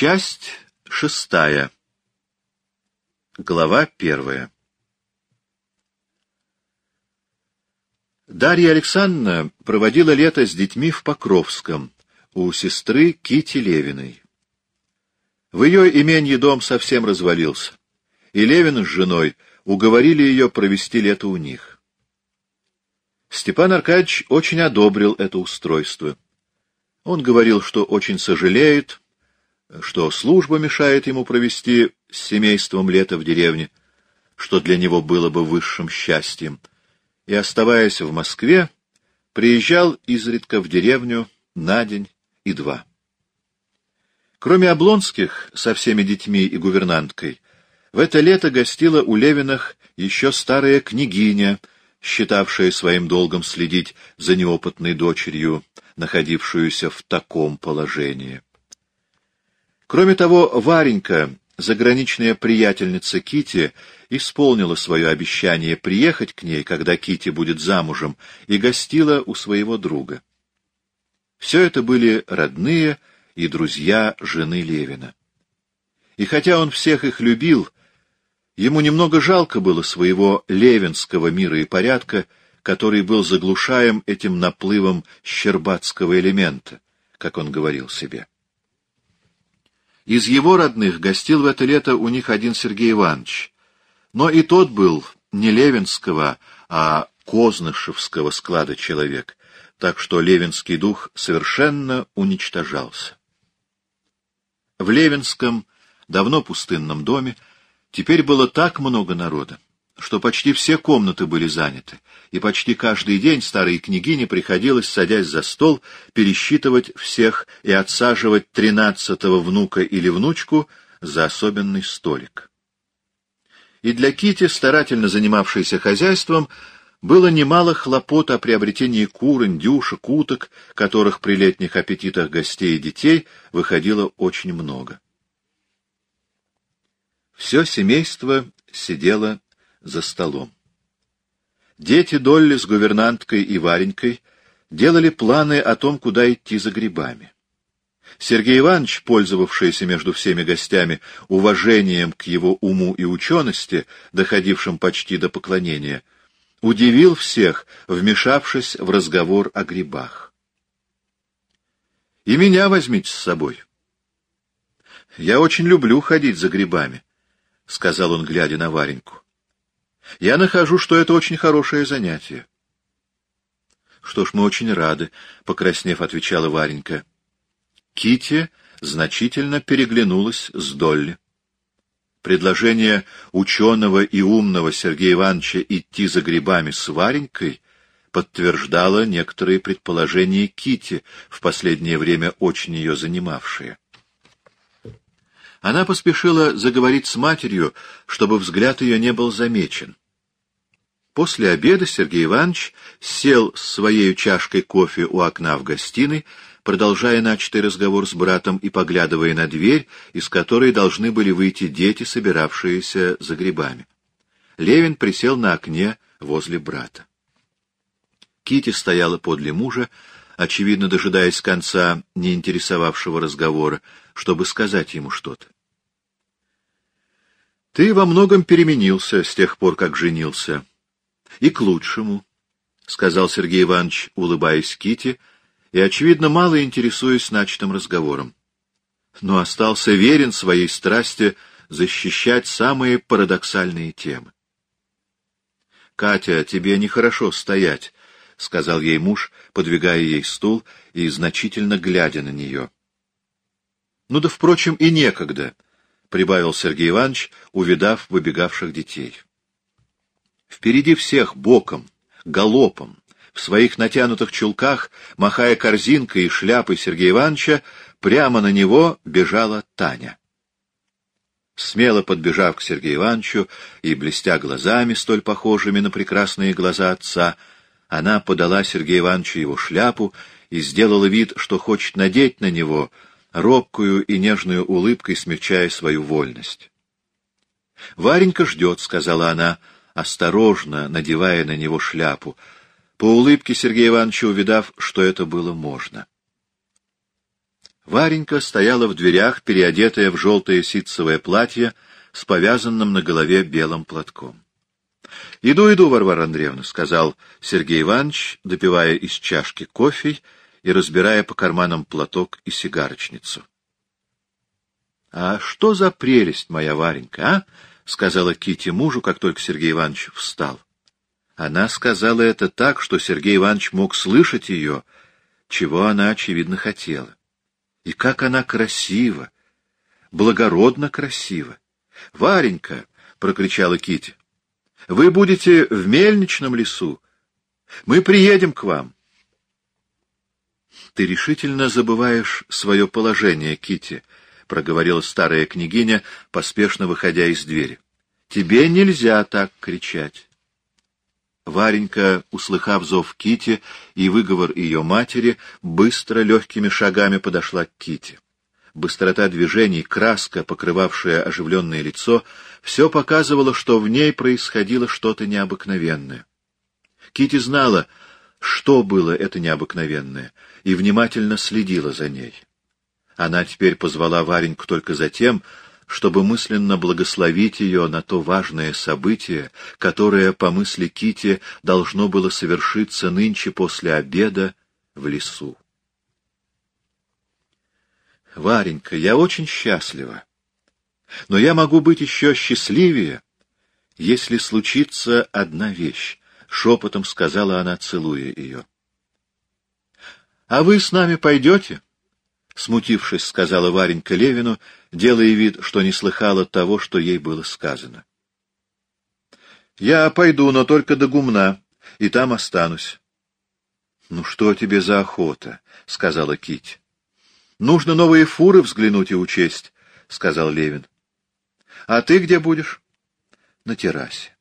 Часть шестая. Глава первая. Дарья Александровна проводила лето с детьми в Покровском у сестры Кити Левиной. В ее именье дом совсем развалился, и Левин с женой уговорили ее провести лето у них. Степан Аркадьевич очень одобрил это устройство. Он говорил, что очень сожалеет, что служба мешает ему провести с семейством лето в деревне, что для него было бы высшим счастьем, и, оставаясь в Москве, приезжал изредка в деревню на день и два. Кроме Облонских со всеми детьми и гувернанткой, в это лето гостила у Левинах еще старая княгиня, считавшая своим долгом следить за неопытной дочерью, находившуюся в таком положении. Кроме того, Варенька, заграничная приятельница Кити, исполнила свое обещание приехать к ней, когда Кити будет замужем, и гостила у своего друга. Все это были родные и друзья жены Левина. И хотя он всех их любил, ему немного жалко было своего левинского мира и порядка, который был заглушаем этим наплывом щербатского элемента, как он говорил себе. Из его родных гостил в это лето у них один Сергей Иванович, но и тот был не Левинского, а Кознышевского склада человек, так что левинский дух совершенно уничтожался. В Левинском, давно пустынном доме, теперь было так много народа, что почти все комнаты были заняты, и почти каждый день старой княгине приходилось, садясь за стол, пересчитывать всех и отсаживать тринадцатого внука или внучку за особенный столик. И для Кити, старательно занимавшейся хозяйством, было немало хлопот о приобретении кур, индюшек, уток, которых при летних аппетитах гостей и детей выходило очень много. Все семейство сидело за столом. Дети Долли с гувернанткой и Варенькой делали планы о том, куда идти за грибами. Сергей Иванович, пользовавшийся между всеми гостями уважением к его уму и учености, доходившим почти до поклонения, удивил всех, вмешавшись в разговор о грибах. «И меня возьмите с собой. Я очень люблю ходить за грибами», — сказал он, глядя на Вареньку. Я нахожу, что это очень хорошее занятие. — Что ж, мы очень рады, — покраснев, отвечала Варенька. Кити значительно переглянулась с Долли. Предложение ученого и умного Сергея Ивановича идти за грибами с Варенькой подтверждало некоторые предположения Кити, в последнее время очень ее занимавшие. Она поспешила заговорить с матерью, чтобы взгляд ее не был замечен. После обеда Сергей Иванович сел с своей чашкой кофе у окна в гостиной, продолжая начатый разговор с братом и поглядывая на дверь, из которой должны были выйти дети, собиравшиеся за грибами. Левин присел на окне возле брата. Кити стояла подле мужа, очевидно дожидаясь конца неинтересовавшего разговора, чтобы сказать ему что-то. «Ты во многом переменился с тех пор, как женился», и к лучшему, — сказал Сергей Иванович, улыбаясь Кити и, очевидно, мало интересуясь начатым разговором. Но остался верен своей страсти защищать самые парадоксальные темы. — Катя, тебе нехорошо стоять, — сказал ей муж, подвигая ей стул и значительно глядя на нее. — Ну да, впрочем, и некогда, — прибавил Сергей Иванович, увидав выбегавших детей. Впереди всех, боком, галопом, в своих натянутых чулках, махая корзинкой и шляпой Сергея Ивановича, прямо на него бежала Таня. Смело подбежав к Сергею Ивановичу и блестя глазами, столь похожими на прекрасные глаза отца, она подала Сергею Ивановичу его шляпу и сделала вид, что хочет надеть на него, робкую и нежную улыбкой смягчая свою вольность. «Варенька ждет», — сказала она, — осторожно надевая на него шляпу, по улыбке Сергея Ивановича увидав, что это было можно. Варенька стояла в дверях, переодетая в желтое ситцевое платье с повязанным на голове белым платком. — Иду, иду, Варвара Андреевна, — сказал Сергей Иванович, допивая из чашки кофе и разбирая по карманам платок и сигарочницу. — А что за прелесть моя Варенька, а? — сказала Кити мужу, как только Сергей Иванович встал. Она сказала это так, что Сергей Иванович мог слышать ее, чего она, очевидно, хотела. И как она красива! Благородно красива! Варенька! — прокричала Кити. Вы будете в мельничном лесу. Мы приедем к вам. Ты решительно забываешь свое положение, Кити, проговорила старая княгиня, поспешно выходя из двери. Тебе нельзя так кричать. Варенька, услыхав зов Кити и выговор ее матери, быстро легкими шагами подошла к Кити. Быстрота движений, краска, покрывавшая оживленное лицо, все показывало, что в ней происходило что-то необыкновенное. Кити знала, что было это необыкновенное, и внимательно следила за ней. Она теперь позвала Вареньку только за тем, чтобы мысленно благословить ее на то важное событие, которое, по мысли Кити, должно было совершиться нынче после обеда в лесу. Варенька, я очень счастлива. Но я могу быть еще счастливее, если случится одна вещь, — шепотом сказала она, целуя ее. — А вы с нами пойдете? — смутившись, сказала Варенька Левину, делая вид, что не слыхала того, что ей было сказано. — Я пойду, но только до гумна, и там останусь. — Ну что тебе за охота? — сказала Кить. Нужно новые фуры взглянуть и учесть, — сказал Левин. — А ты где будешь? — На террасе.